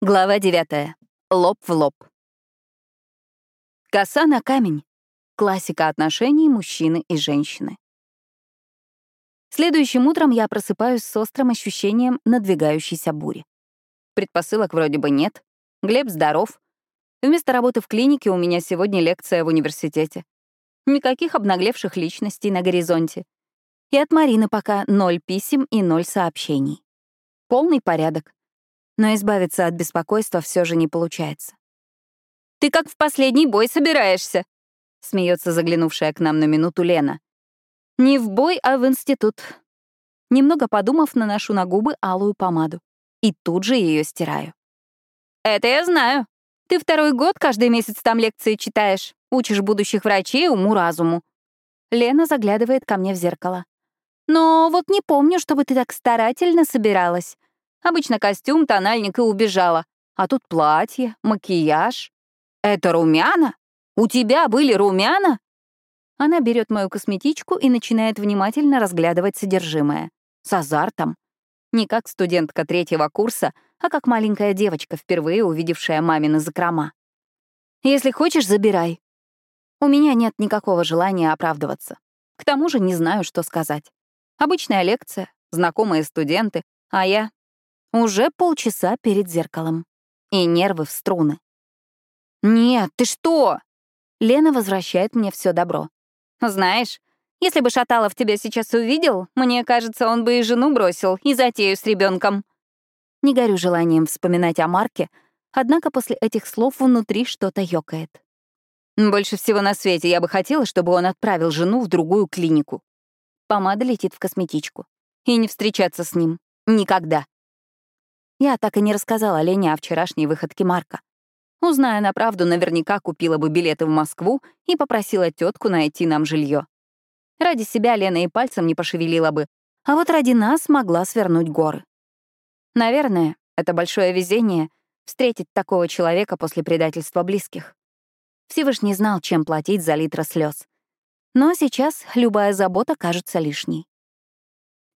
Глава 9. Лоб в лоб. Коса на камень. Классика отношений мужчины и женщины. Следующим утром я просыпаюсь с острым ощущением надвигающейся бури. Предпосылок вроде бы нет. Глеб здоров. Вместо работы в клинике у меня сегодня лекция в университете. Никаких обнаглевших личностей на горизонте. И от Марины пока ноль писем и ноль сообщений. Полный порядок но избавиться от беспокойства все же не получается. «Ты как в последний бой собираешься?» — смеется заглянувшая к нам на минуту Лена. «Не в бой, а в институт». Немного подумав, наношу на губы алую помаду. И тут же ее стираю. «Это я знаю. Ты второй год каждый месяц там лекции читаешь, учишь будущих врачей уму-разуму». Лена заглядывает ко мне в зеркало. «Но вот не помню, чтобы ты так старательно собиралась. Обычно костюм, тональник и убежала. А тут платье, макияж. Это румяна? У тебя были румяна? Она берет мою косметичку и начинает внимательно разглядывать содержимое. С азартом. Не как студентка третьего курса, а как маленькая девочка, впервые увидевшая мамины закрома. «Если хочешь, забирай». У меня нет никакого желания оправдываться. К тому же не знаю, что сказать. Обычная лекция, знакомые студенты, а я уже полчаса перед зеркалом. И нервы в струны. «Нет, ты что?» Лена возвращает мне все добро. «Знаешь, если бы Шаталов тебя сейчас увидел, мне кажется, он бы и жену бросил, и затею с ребенком. Не горю желанием вспоминать о Марке, однако после этих слов внутри что-то ёкает. Больше всего на свете я бы хотела, чтобы он отправил жену в другую клинику. Помада летит в косметичку. И не встречаться с ним. Никогда. Я так и не рассказала Лене о вчерашней выходке Марка. Узная на правду, наверняка купила бы билеты в Москву и попросила тетку найти нам жилье. Ради себя Лена и пальцем не пошевелила бы, а вот ради нас могла свернуть горы. Наверное, это большое везение — встретить такого человека после предательства близких. Всевышний знал, чем платить за литра слез. Но сейчас любая забота кажется лишней.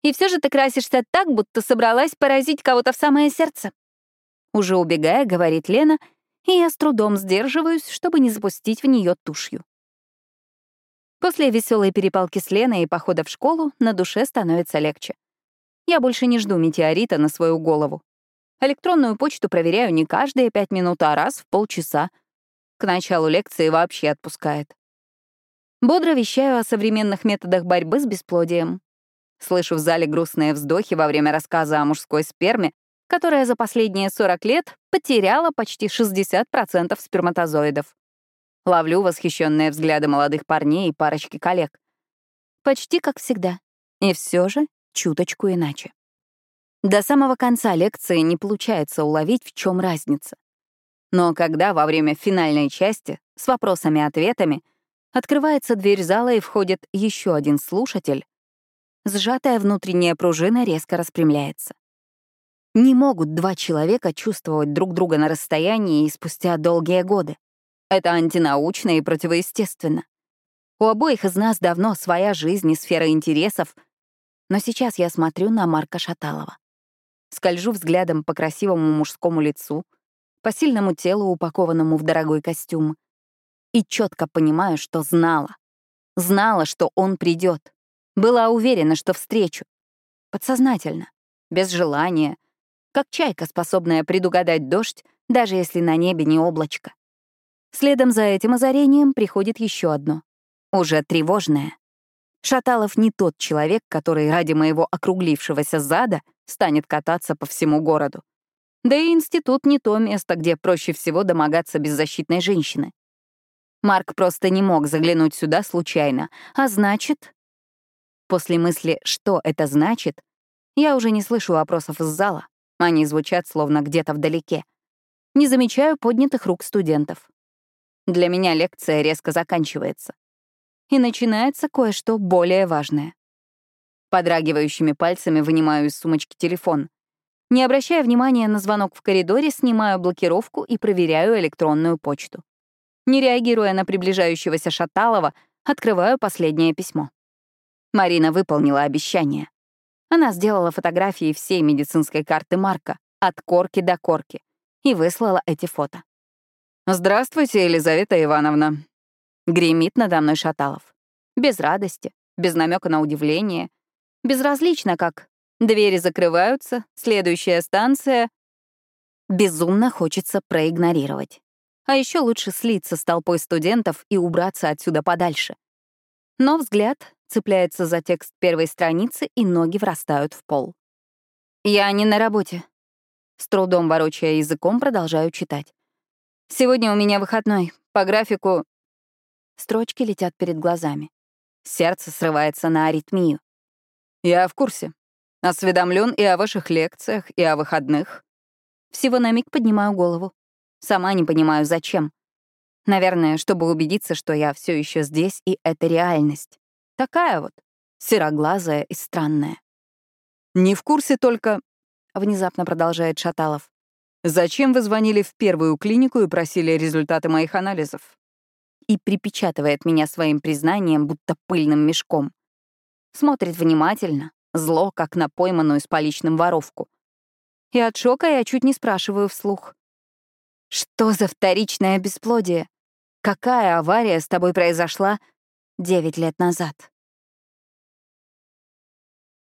И все же ты красишься так, будто собралась поразить кого-то в самое сердце. Уже убегая, говорит Лена, и я с трудом сдерживаюсь, чтобы не запустить в нее тушью. После веселой перепалки с Леной и похода в школу на душе становится легче. Я больше не жду метеорита на свою голову. Электронную почту проверяю не каждые пять минут, а раз в полчаса. К началу лекции вообще отпускает. Бодро вещаю о современных методах борьбы с бесплодием. Слышу в зале грустные вздохи во время рассказа о мужской сперме, которая за последние 40 лет потеряла почти 60% сперматозоидов. Ловлю восхищенные взгляды молодых парней и парочки коллег. Почти как всегда. И все же чуточку иначе. До самого конца лекции не получается уловить, в чем разница. Но когда во время финальной части с вопросами-ответами открывается дверь зала и входит еще один слушатель, сжатая внутренняя пружина резко распрямляется. Не могут два человека чувствовать друг друга на расстоянии и спустя долгие годы. Это антинаучно и противоестественно. У обоих из нас давно своя жизнь и сфера интересов, но сейчас я смотрю на Марка Шаталова. Скольжу взглядом по красивому мужскому лицу, по сильному телу, упакованному в дорогой костюм, и четко понимаю, что знала. Знала, что он придет. Была уверена, что встречу. Подсознательно, без желания, как чайка, способная предугадать дождь, даже если на небе не облачко. Следом за этим озарением приходит еще одно, уже тревожное. Шаталов не тот человек, который ради моего округлившегося зада станет кататься по всему городу. Да и институт не то место, где проще всего домогаться беззащитной женщины. Марк просто не мог заглянуть сюда случайно, а значит, После мысли «что это значит?» я уже не слышу вопросов из зала. Они звучат словно где-то вдалеке. Не замечаю поднятых рук студентов. Для меня лекция резко заканчивается. И начинается кое-что более важное. Подрагивающими пальцами вынимаю из сумочки телефон. Не обращая внимания на звонок в коридоре, снимаю блокировку и проверяю электронную почту. Не реагируя на приближающегося Шаталова, открываю последнее письмо. Марина выполнила обещание. Она сделала фотографии всей медицинской карты Марка, от корки до корки. и выслала эти фото. «Здравствуйте, Елизавета Ивановна», — гремит надо мной Шаталов. Без радости, без намека на удивление. Безразлично как «двери закрываются, следующая станция...» Безумно хочется проигнорировать. А еще лучше слиться с толпой студентов и убраться отсюда подальше. Но взгляд цепляется за текст первой страницы, и ноги врастают в пол. «Я не на работе». С трудом ворочая языком, продолжаю читать. «Сегодня у меня выходной. По графику...» Строчки летят перед глазами. Сердце срывается на аритмию. «Я в курсе. Осведомлен и о ваших лекциях, и о выходных». Всего на миг поднимаю голову. Сама не понимаю, зачем. Наверное, чтобы убедиться, что я все еще здесь, и это реальность. Такая вот, сероглазая и странная. «Не в курсе только...» — внезапно продолжает Шаталов. «Зачем вы звонили в первую клинику и просили результаты моих анализов?» И припечатывает меня своим признанием, будто пыльным мешком. Смотрит внимательно, зло, как на пойманную с поличным воровку. И от шока я чуть не спрашиваю вслух. «Что за вторичное бесплодие? Какая авария с тобой произошла девять лет назад?»